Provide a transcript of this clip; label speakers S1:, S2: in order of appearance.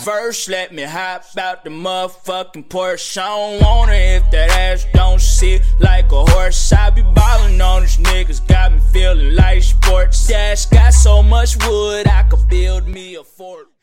S1: First, let me hop out the motherfucking Porsche. I don't wanna if that ass don't sit like a horse. I be ballin' on these niggas, got me feelin' like sports. Dash got so much wood, I could build me a fort.